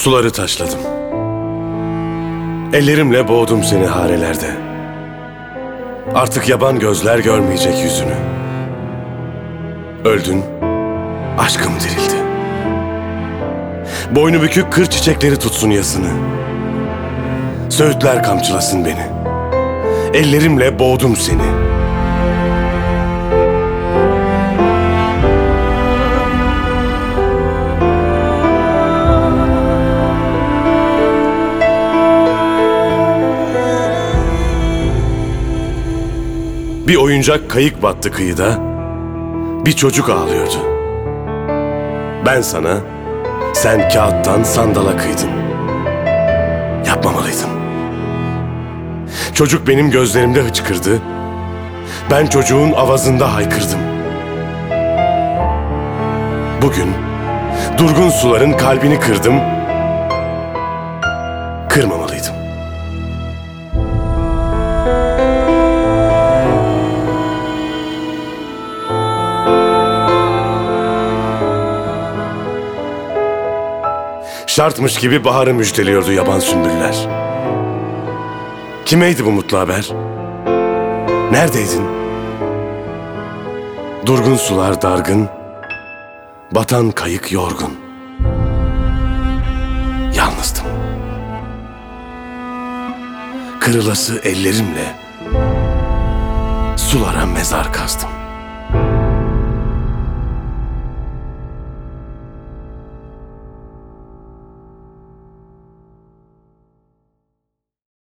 Suları taşladım. Ellerimle boğdum seni harelerde. Artık yaban gözler görmeyecek yüzünü. Öldün, aşkım dirildi. Boynu bükük kır çiçekleri tutsun yasını. Söğütler kamçılasın beni. Ellerimle boğdum seni. Bir oyuncak kayık battı kıyıda. Bir çocuk ağlıyordu. Ben sana, sen kağıttan sandala kıydın. Yapmamalıydım. Çocuk benim gözlerimde hıçkırdı. Ben çocuğun avazında haykırdım. Bugün durgun suların kalbini kırdım. Kırmamalıydım. Şartmış gibi baharı müjdeliyordu yaban sümbüller. Kimeydi bu mutlu haber? Neredeydin? Durgun sular dargın, batan kayık yorgun. Yalnızdım. Kırılası ellerimle sulara mezar kazdım.